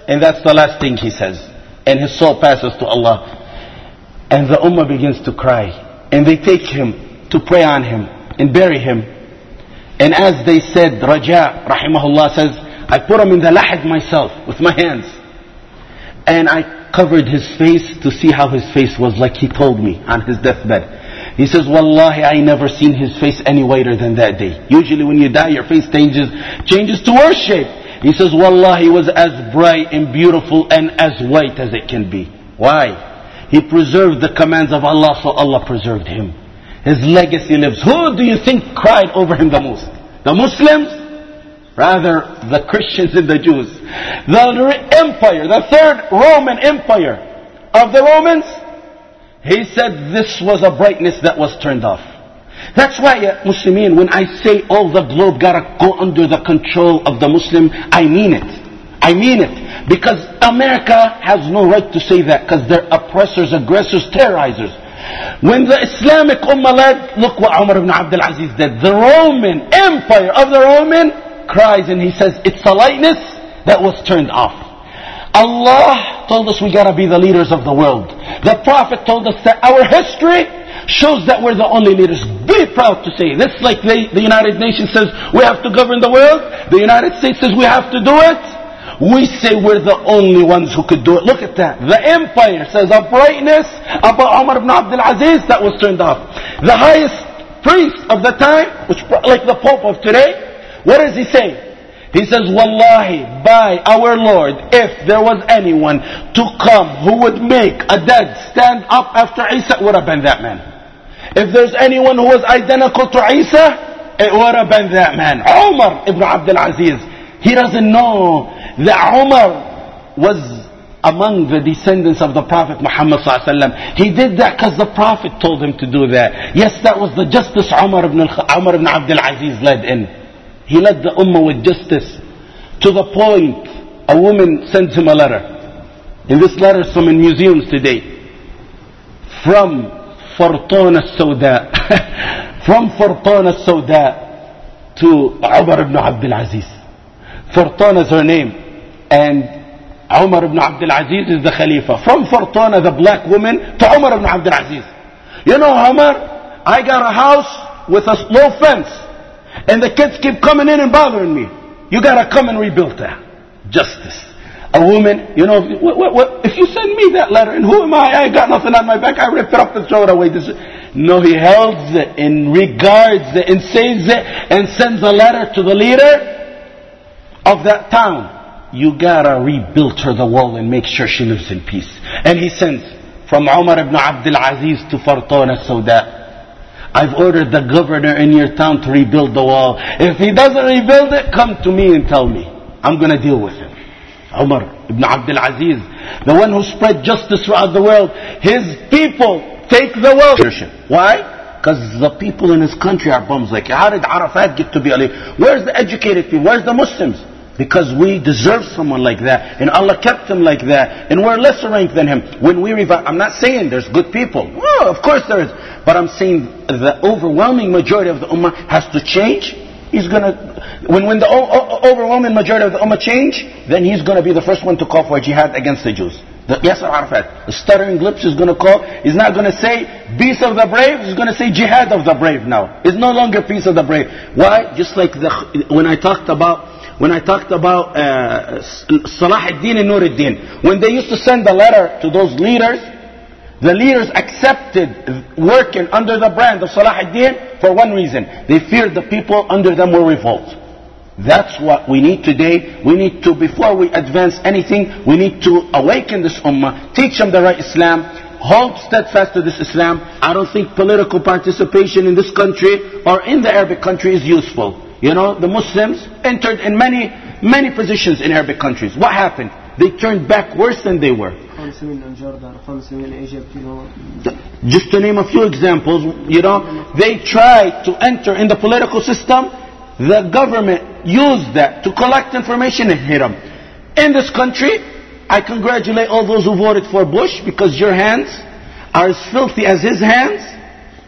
and that's the last thing he says. And his soul passes to Allah. And the ummah begins to cry. And they take him to pray on him and bury him. And as they said, Raja, rahimahullah says, I put him in the lahad myself with my hands. And I covered his face to see how his face was like he told me on his deathbed. He says, Wallahi, I never seen his face any whiter than that day. Usually when you die, your face changes, changes to worse shape. He says, Wallahi, he was as bright and beautiful and as white as it can be. Why? He preserved the commands of Allah, so Allah preserved him. His legacy lives. Who do you think cried over him the most? The Muslims? Rather, the Christians and the Jews. The empire, the third Roman empire of the Romans, he said this was a brightness that was turned off. That's why, uh, Muslimin, when I say all the globe gotta go under the control of the Muslim, I mean it. I mean it. Because America has no right to say that because they're oppressors, aggressors, terrorizers. When the Islamic Ummah led, look what Umar ibn Abdul Aziz did. The Roman Empire of the Roman cries and he says, it's a lightness that was turned off. Allah told us we gotta be the leaders of the world. The Prophet told us that our history shows that we're the only leaders. Be proud to say this like the, the United Nations says we have to govern the world. The United States says we have to do it. We say we're the only ones who could do it. Look at that. The empire says a brightness about Umar ibn Abdul Aziz that was turned off. The highest priest of the time, which like the Pope of today, what does he say? He says, Wallahi, by our Lord, if there was anyone to come who would make a dead stand up after Isa, it would have been that man. If there's anyone who was identical to Isa, it would have been that man. Umar ibn Abdul Aziz. He doesn't know that Umar was among the descendants of the Prophet Muhammad He did that because the Prophet told him to do that. Yes, that was the justice Umar ibn, Umar ibn Abdul Aziz led in. He led the ummah with justice to the point a woman sends him a letter. And this letter is from in museums today. From Fortuna Sauda. from Fortuna Sauda to Umar ibn Abdul Aziz. Fortuna is her name. And Umar ibn Abdul Aziz is the Khalifa. From Fortuna, the black woman, to Umar ibn Abdul Aziz. You know, Umar, I got a house with a low fence. And the kids keep coming in and bothering me. You gotta come and rebuild that. Justice. A woman, you know, what, what, what, if you send me that letter, and who am I? I got nothing on my back. I rip it up and throw it away. This, no, he holds it and regards it and saves it and sends a letter to the leader of that town. You gotta rebuild her the wall and make sure she lives in peace. And he sends from Umar ibn Abdul Aziz to Fartona Sauda. I've ordered the governor in your town to rebuild the wall. If he doesn't rebuild it, come to me and tell me. I'm going to deal with him. Umar ibn Abdul Aziz, the one who spread justice throughout the world, his people take the wealth. Why? Because the people in his country are bums like you. How did Arafat get to be a leader? Where's the educated people? Where's the Muslims? Because we deserve someone like that. And Allah kept him like that. And we're lesser ranked than him. When we revive, I'm not saying there's good people. Oh, of course there is. But I'm saying the overwhelming majority of the ummah has to change. He's gonna, when, when the overwhelming majority of the ummah change, then he's gonna be the first one to call for jihad against the Jews. The, Yasser Arafat, the stuttering lips is gonna call, he's not gonna say peace of the brave, he's gonna say jihad of the brave now. It's no longer peace of the brave. Why? Just like the, when I talked about when I talked about uh, Salah ad-Din and Nur ad-Din. When they used to send a letter to those leaders, the leaders accepted working under the brand of Salah ad-Din for one reason. They feared the people under them will revolt. That's what we need today. We need to, before we advance anything, we need to awaken this ummah, teach them the right Islam, hold steadfast to this Islam. I don't think political participation in this country or in the Arabic country is useful. You know, the Muslims entered in many, many positions in Arabic countries. What happened? They turned back worse than they were. Just to name a few examples, you know, they tried to enter in the political system. The government used that to collect information and hit them. In this country, I congratulate all those who voted for Bush because your hands are as filthy as his hands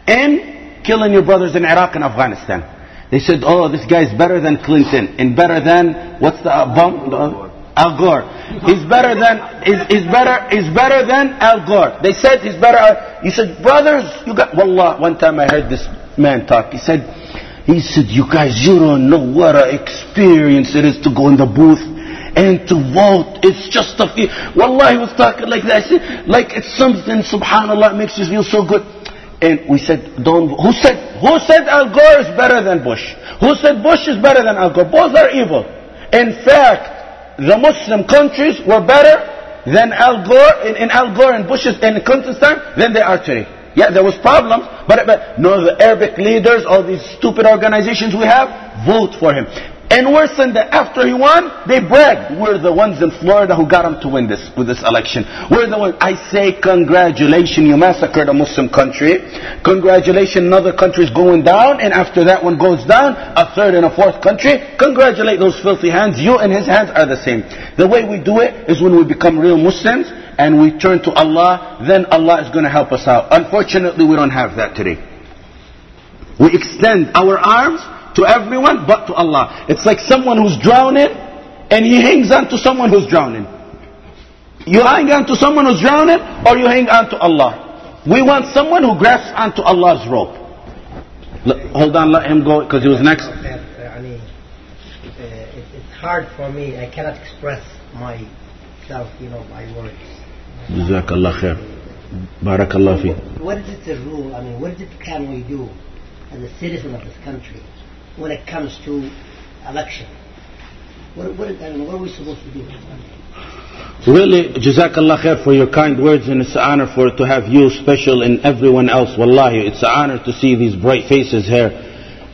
in killing your brothers in Iraq and Afghanistan. They said, oh, this guy's better than Clinton and better than, what's the uh? Uh, Al Gore. He's better than, he's, better, he's better than Al Gore. They said he's better. Uh, he said, brothers, you got, wallah, one time I heard this man talk. He said, he said, you guys, you don't know what an experience it is to go in the booth and to vote. It's just a feel. Wallah, he was talking like that. I said, like it's something, subhanAllah, makes you feel so good. And we said, don't, who said, who said Al Gore is better than Bush? Who said Bush is better than Al Gore? Both are evil. In fact, the Muslim countries were better than Al Gore, in, in Al Gore and Bush's, in Clinton's time, than they are today. Yeah, there was problems, but, but no, the Arabic leaders, all these stupid organizations we have, vote for him. And worse than that, after he won, they bragged. We're the ones in Florida who got him to win this, with this election. We're the ones, I say congratulations, you massacred a Muslim country. Congratulations, another country is going down, and after that one goes down, a third and a fourth country. Congratulate those filthy hands, you and his hands are the same. The way we do it is when we become real Muslims, and we turn to Allah, then Allah is going to help us out. Unfortunately, we don't have that today. We extend our arms to everyone but to Allah. It's like someone who's drowning and he hangs on to someone who's drowning. You hang on to someone who's drowning or you hang on to Allah. We want someone who grasps onto Allah's rope. Hold on, let him go because he was next. Uh, uh, it's hard for me. I cannot express myself, you know, by words. Jazakallah khair. Barakallah fi. What is it the rule? I mean, what is it can we do as a citizen of this country when it comes to election? What, what, I mean, what are we supposed to do? Really, Jazakallah khair for your kind words and it's an honor for to have you special and everyone else. Wallahi, it's an honor to see these bright faces here.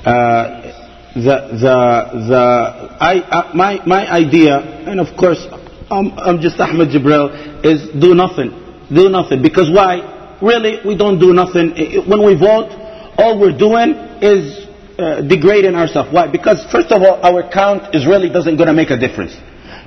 Uh, the, the, the, I, uh, my, my idea, and of course, I'm, I'm just Ahmad Jibril, is do nothing. Do nothing. Because why? Really, we don't do nothing. When we vote, all we're doing is uh, degrading ourselves. Why? Because first of all, our count is really doesn't going to make a difference.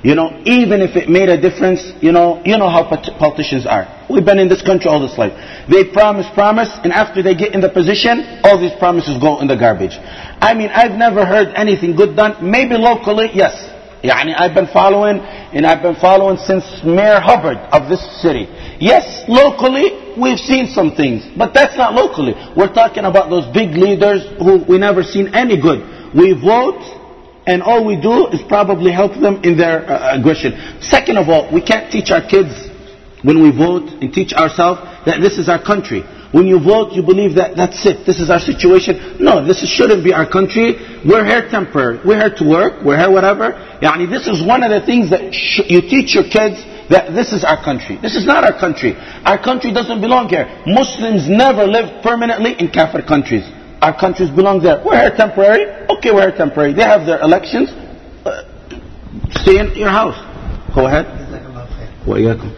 You know, even if it made a difference, you know, you know how politicians are. We've been in this country all this life. They promise, promise, and after they get in the position, all these promises go in the garbage. I mean, I've never heard anything good done. Maybe locally, yes. Yani I've been following, and I've been following since Mayor Hubbard of this city. Yes, locally, we've seen some things, but that's not locally. We're talking about those big leaders who we never seen any good. We vote, and all we do is probably help them in their uh, aggression. Second of all, we can't teach our kids when we vote and teach ourselves that this is our country. When you vote, you believe that that's it. This is our situation. No, this is, shouldn't be our country. We're here temporary. We're here to work. We're here whatever. Yani this is one of the things that sh- you teach your kids that this is our country. This is not our country. Our country doesn't belong here. Muslims never lived permanently in kafir countries. Our countries belong there. We're here temporary. Okay, we're here temporary. They have their elections. Uh, stay in your house. Go ahead. جزاك الله خير وإياكم.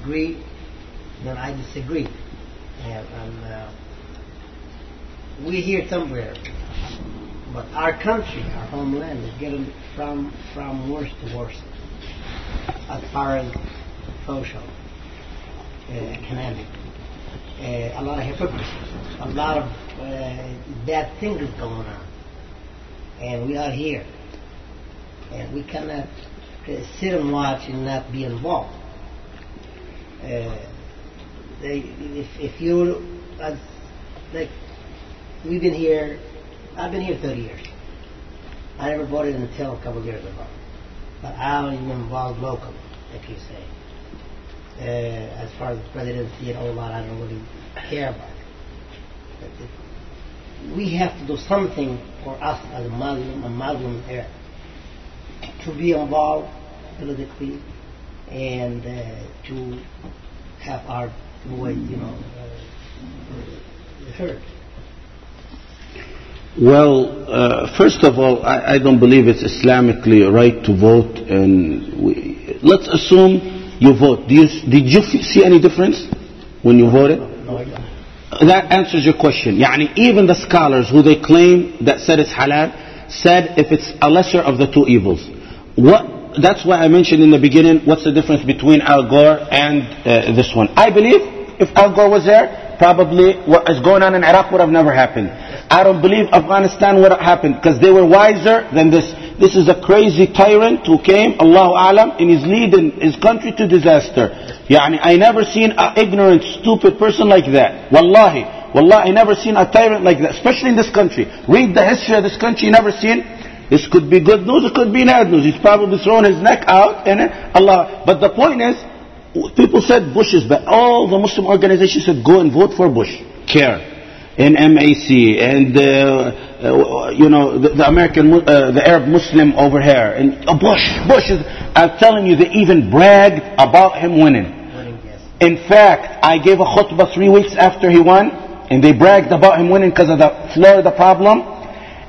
agree then I disagree. And, and uh, we here somewhere. But our country our homeland is getting from from worse to worse as far as social uh, economic uh, a lot of hypocrisy a lot of uh, bad things going on. And we are here. And we cannot uh, sit and watch and not be involved. Uh, they, if, if you, like, we've been here, I've been here 30 years. I never bought voted until a couple of years ago. But I'm involved locally, like you say. Uh, as far as presidency and all that, I don't really care about it. It. We have to do something for us as a Muslim, a Muslim here to be involved politically and uh, to have our voice, you know, uh, heard. Well, uh, first of all, I, I don't believe it's Islamically right to vote. And we, let's assume you vote. Do you, did you f- see any difference when you voted? No. That answers your question. Yani even the scholars who they claim that said it's halal said if it's a lesser of the two evils. What? That's why I mentioned in the beginning. What's the difference between Al Gore and uh, this one? I believe if Al Gore was there, probably what is going on in Iraq would have never happened. I don't believe Afghanistan would have happened because they were wiser than this. This is a crazy tyrant who came, Allahu Alam, and is leading his country to disaster. Yani, I never seen an ignorant, stupid person like that. Wallahi. Wallahi, I never seen a tyrant like that, especially in this country. Read the history of this country, never seen. This could be good news, it could be bad news. He's probably thrown his neck out, and Allah. But the point is, people said Bush is bad. All the Muslim organizations said go and vote for Bush. CAIR, and MAC, and uh, uh, you know the, the American, uh, the Arab Muslim over here, and uh, Bush. Bush is. I'm telling you, they even bragged about him winning. In fact, I gave a khutbah three weeks after he won, and they bragged about him winning because of the Florida problem.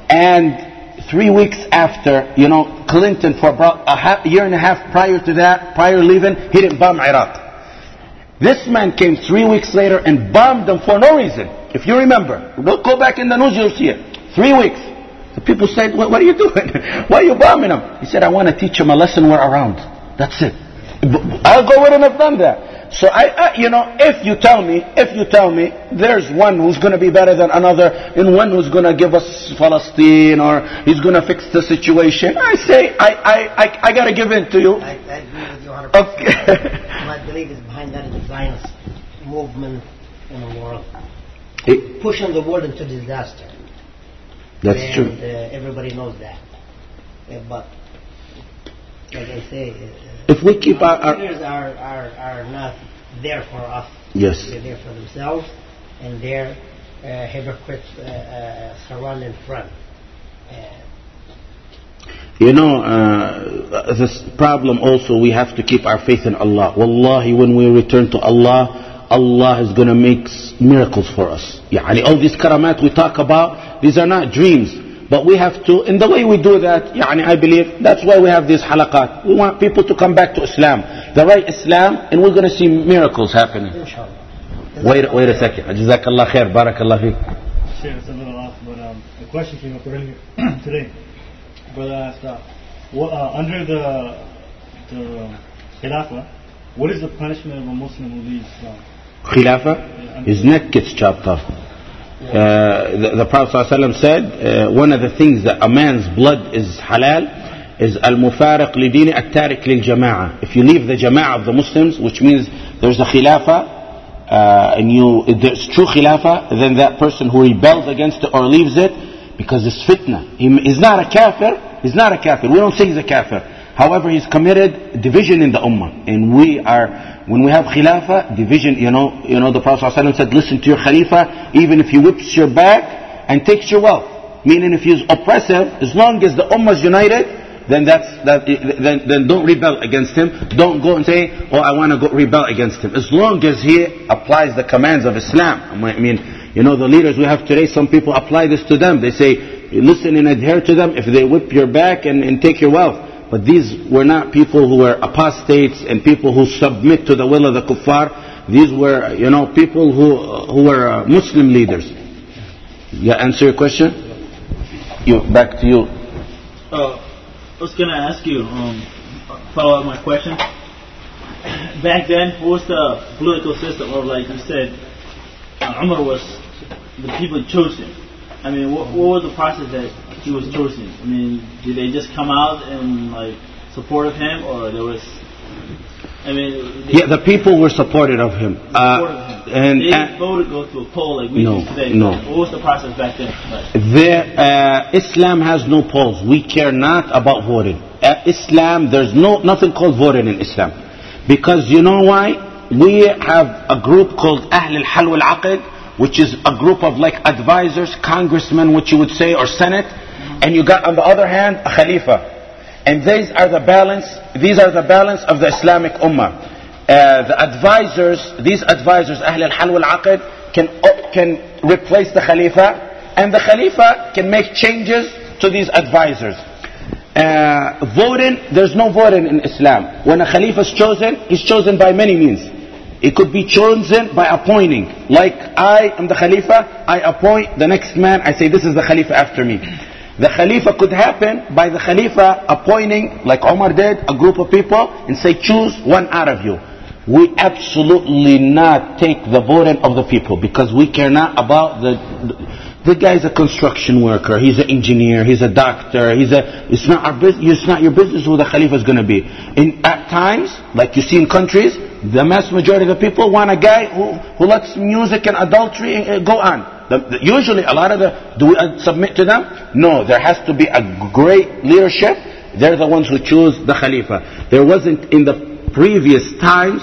And three weeks after, you know, Clinton for about a half, year and a half prior to that, prior leaving, he didn't bomb Iraq. This man came three weeks later and bombed them for no reason. If you remember, go, back in the news, you'll see it. Three weeks. The people said, what, what are you doing? Why are you bombing them? He said, I want to teach them a lesson we're around. That's it. Al Gore wouldn't have done that. So I, I, you know, if you tell me, if you tell me, there's one who's going to be better than another, and one who's going to give us Palestine, or he's going to fix the situation, I say, I, I, I, I got to give in to you. I, I agree with you 100%. Okay. My belief is behind that is the Zionist movement in the world. It- Pushing the world into disaster. That's and, true. Uh, everybody knows that. Uh, but, like I say, uh, If we keep our, our leaders are, are, are not there for us. yes, They're there for themselves and their uh, hypocrites uh, uh, surrounding front. Uh, You know, uh, this problem also, we have to keep our faith in Allah. Wallahi, when we return to Allah, Allah is going to make miracles for us. Yani all these karamat we talk about, these are not dreams. But we have to, in the way we do that, yani I believe, that's why we have these halaqat. We want people to come back to Islam. The right Islam, and we're going to see miracles happening. Wait, wait a second. Jazakallah khair, barakallah it's a little off, but um, a question came up earlier today. Brother asked, uh, what, uh, under the the Khilafah, what is the punishment of a Muslim who leaves Islam? Khilafah, his neck gets chopped off. Uh, the, the Prophet ﷺ said, uh, one of the things that a man's blood is halal is al-mufariq lidini at-tarik lil-jama'a. If you leave the jama'ah of the Muslims, which means there's a khilafah, uh, and you, there's true khilafah, then that person who rebels against it or leaves it, because it's fitna. He, he's not a kafir, he's not a kafir. We don't say he's a kafir. However, he's committed division in the ummah. And we are, when we have khilafah, division, you know, you know, the Prophet ﷺ said, listen to your khalifa, even if he whips your back and takes your wealth. Meaning if he's oppressive, as long as the ummah is united, then that's, that, then, then don't rebel against him. Don't go and say, oh, I want to go rebel against him. As long as he applies the commands of Islam. I mean, you know, the leaders we have today, some people apply this to them. They say, listen and adhere to them if they whip your back and, and take your wealth. But these were not people who were apostates and people who submit to the will of the kuffar. These were, you know, people who, who were uh, Muslim leaders. Yeah, answer your question? You, back to you. Uh, I was gonna ask you, um, follow up my question. Back then, what was the political system? Or like you said, uh, Umar was the people chose him. I mean, what, what was the process that he was chosen? I mean, did they just come out and like support of him, or there was? I mean, Yeah, the people were supportive of him. supported Uh, him. and, they didn't vote to go to a poll like we No, do today. no. What was the process back then? Like, There, uh, Islam has no polls. We care not about voting. Uh, Islam, there's no nothing called voting in Islam, because you know why? We have a group called Ahl al Hal wal Aqd, which is a group of like advisors, congressmen, what you would say, or senate, and you got on the other hand a Khalifa, and these are the balance. These are the balance of the Islamic Ummah. Uh, the advisors, these advisors, Ahl al Hal wal Aqd, can can replace the Khalifa, and the Khalifa can make changes to these advisors. Uh, voting, there's no voting in Islam. When a Khalifa is chosen, he's chosen by many means. It could be chosen by appointing. Like I am the Khalifa, I appoint the next man, I say this is the Khalifa after me. The Khalifa could happen by the Khalifa appointing, like Omar did, a group of people and say choose one out of you. We absolutely not take the voting of the people because we care not about the, the guy's a construction worker, he's an engineer, he's a doctor, he's a, it's not our business, it's not your business who the Khalifa is going to be. In, at times, like you see in countries, the mass majority of the people want a guy who, who lets music and adultery uh, go on. The, the, usually a lot of the, do we uh, submit to them? No, there has to be a great leadership. They're the ones who choose the Khalifa. There wasn't in the previous times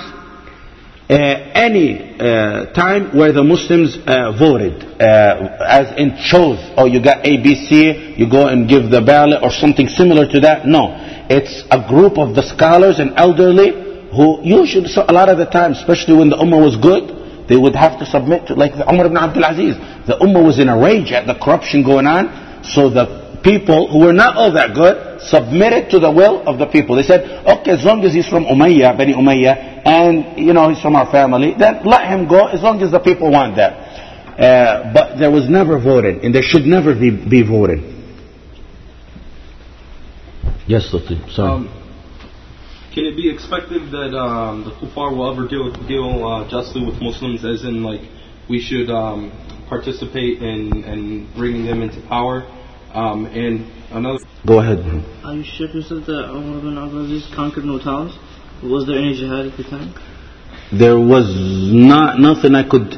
uh, any uh, time where the Muslims uh, voted, uh, as in chose, or you got ABC, you go and give the ballot or something similar to that. No, it's a group of the scholars and elderly who usually, so a lot of the time, especially when the Ummah was good, they would have to submit to, like the Umar ibn Abdul Aziz. The Ummah was in a rage at the corruption going on, so the people who were not all that good submitted to the will of the people. They said, okay, as long as he's from Umayyah, Bani Umayyah, and you know he's from our family, then let him go as long as the people want that. Uh, but there was never voted, and there should never be, be voting. Yes, Lati. Sorry. Um, can it be expected that um, the kuffar will ever deal deal uh, justly with Muslims, as in like we should um, participate in, in bringing them into power? Um, and another. Go ahead. Are you sure you said that Umar ibn Abdul Aziz conquered no towns? Was there any jihad at the time? There was not nothing I could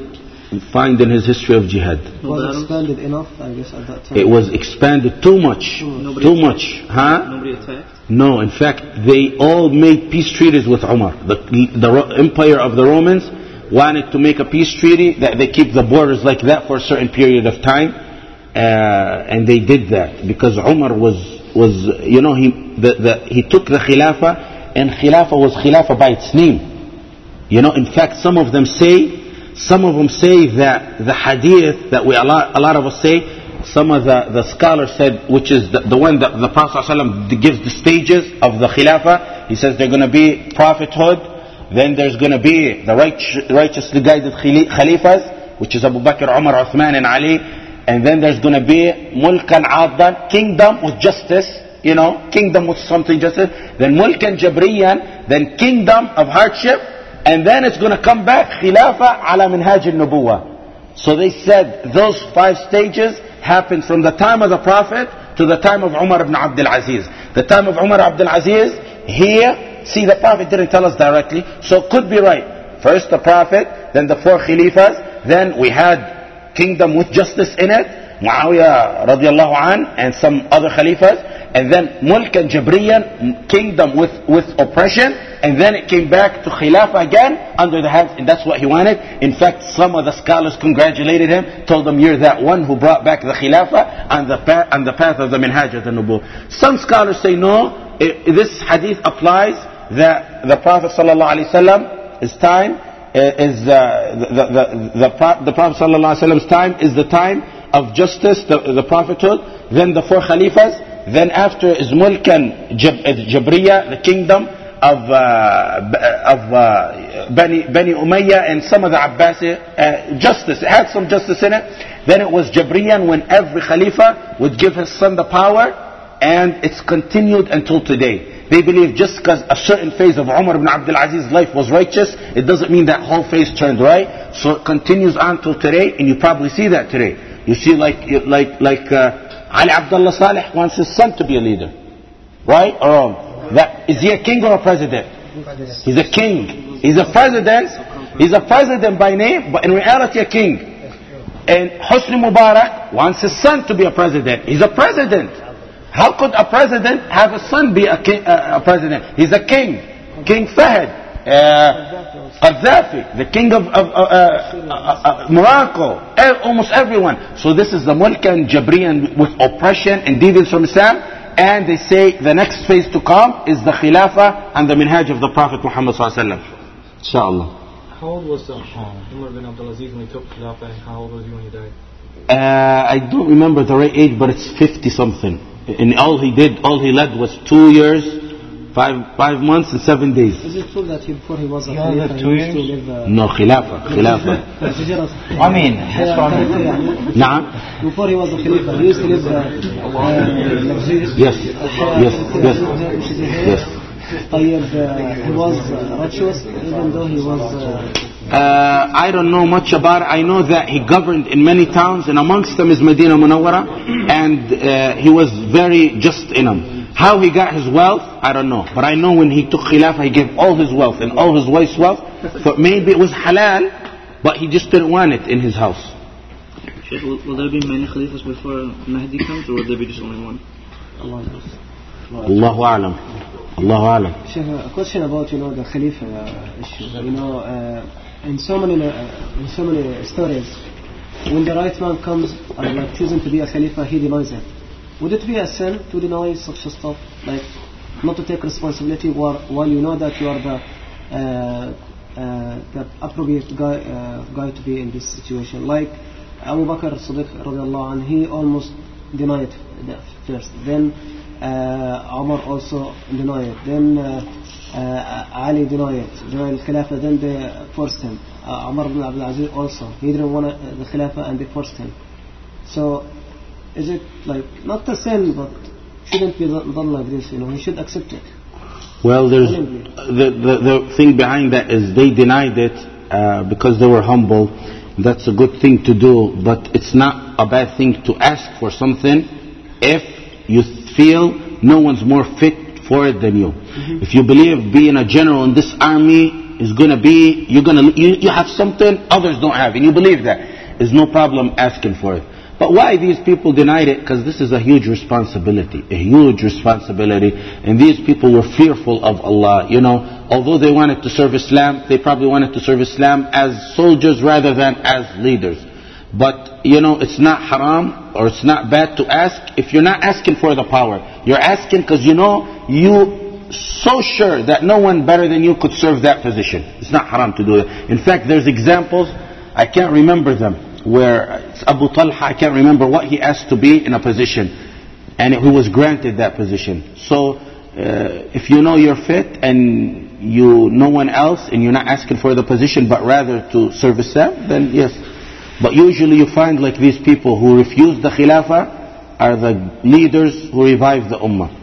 find in his history of jihad. Was battles? expanded enough, I guess, at that time. It was expanded too much. Nobody Too attacked? much. Huh? Nobody attacked? No, in fact, they all made peace treaties with Umar. The, the empire of the Romans wanted to make a peace treaty that they keep the borders like that for a certain period of time, uh, and they did that because Umar was was you know he the, the, he took the Khilafah, and Khilafah was Khilafah by its name. You know, in fact, some of them say, some of them say that the hadith that we a lot, a lot of us say, some of the, the scholars said, which is the, the one that the Prophet ﷺ gives the stages of the Khilafah. He says they're going to be prophethood, then there's going to be the right, righteously guided khali- Khalifas, which is Abu Bakr, Umar, Uthman, and Ali, and then there's going to be mulkan addan, kingdom with justice, you know, kingdom with something justice, then mulkan jabriyan, then kingdom of hardship, and then it's going to come back khilafah ala minhaj al-nubuwah. So they said those five stages happened from the time of the Prophet to the time of Umar ibn Abdul Aziz. The time of Umar Abdul Aziz, here, see the Prophet didn't tell us directly, so could be right. First the Prophet, then the four Khalifas, then we had kingdom with justice in it, Muawiyah radiallahu an, and some other Khalifas, and then mulkan Jabriyan, kingdom with, with oppression, and then it came back to Khilafah again under the hands, and that's what he wanted. In fact, some of the scholars congratulated him, told him, You're that one who brought back the Khilafah on the, path, on the path of the Minhaj of the Nubu. Some scholars say, No, it, this hadith applies that the Prophet ﷺ, his time uh, is uh, the, the, the, the Prophet ﷺ's time is the time of justice, the, the prophethood, then the four Khalifas, then after is uh, Jabriya, the kingdom of, uh, of uh, Bani, Bani Umayyah and some of the Abbasi, uh, justice, it had some justice in it. Then it was Jabriyan when every Khalifa would give his son the power and it's continued until today. They believe just because a certain phase of Umar ibn Abdul Aziz's life was righteous, it doesn't mean that whole phase turned right. So it continues on till today, and you probably see that today. You see, like like like uh, Ali Abdullah Saleh wants his son to be a leader, right or wrong? That is he a king or a president? He's a king. He's a president. He's a president by name, but in reality a king. And Hosni Mubarak wants his son to be a president. He's a president. How could a president have a son be a, king, a president? He's a king. King Fahd. Uh, Gaddafi, the king of, of uh, uh, uh, Morocco, almost everyone. So this is the mulkan Jabriyan with oppression and deviance from Islam. And they say the next phase to come is the Khilafah and the Minhaj of the Prophet Muhammad Sallallahu Alaihi Wasallam. Inshallah. How old was uh, Umar bin Abdul Aziz when he took Khilafah and how old was he when he died? Uh, I don't remember the right age, but it's 50 something. And all he did, all he led was two years, five five months and seven days. Is it true that he, before he was a Yeah, Khalifa, that he two used to years? live... Uh, No, Khilafah, Khilafah. I mean, that's what I mean. نعم. Before he was a Khalifa, he used to live uh, uh, luxurious. Yes, yes, yes, yes. طيب uh, he was uh, righteous even though he was uh, Uh, I don't know much about it. I know that he governed in many towns, and amongst them is Medina Munawwara, and uh, he was very just in them. How he got his wealth, I don't know. But I know when he took Khilafah, he gave all his wealth and all his wife's wealth. So maybe it was halal, but he just didn't want it in his house. Sheikh, will, will there be many Khalifas before Mahdi comes, or will there be just only one? Allah knows. Allahu Alam. Allahu Alam. Sheikh, a question about you know the Khalifa uh, issue. You know, uh, in so many uh, in so many stories, when the right man comes and like choosing to be a Khalifa, he denies it. Would it be a sin to deny such stuff, like not to take responsibility while, you know that you are the uh, uh, the appropriate guy uh, guy to be in this situation? Like Abu Bakr Siddiq radiallahu anh, he almost denied it first. Then uh, also denied it. Then uh, uh, Ali denied it, denied Khilafah. Then they forced him. Uh, Umar ibn Abdul Aziz also. He didn't want uh, the Khilafah and they forced him. So, is it like not the sin, but shouldn't be done like this? You know, he should accept it. Well, there's the, the the thing behind that is they denied it uh, because they were humble. That's a good thing to do, but it's not a bad thing to ask for something if you feel no one's more fit for it than you. If you believe being a general in this army is going to be, you're going to, you, you have something others don't have, and you believe that, there's no problem asking for it. But why these people denied it? Because this is a huge responsibility, a huge responsibility. And these people were fearful of Allah. You know, although they wanted to serve Islam, they probably wanted to serve Islam as soldiers rather than as leaders. But, you know, it's not haram or it's not bad to ask if you're not asking for the power. You're asking because you know you so sure that no one better than you could serve that position. It's not haram to do it. In fact, there's examples, I can't remember them, where Abu Talha, I can't remember what he asked to be in a position, and he was granted that position. So, uh, if you know you're fit and you no one else, and you're not asking for the position, but rather to service them, then yes. But usually you find like these people who refuse the Khilafah are the leaders who revive the Ummah.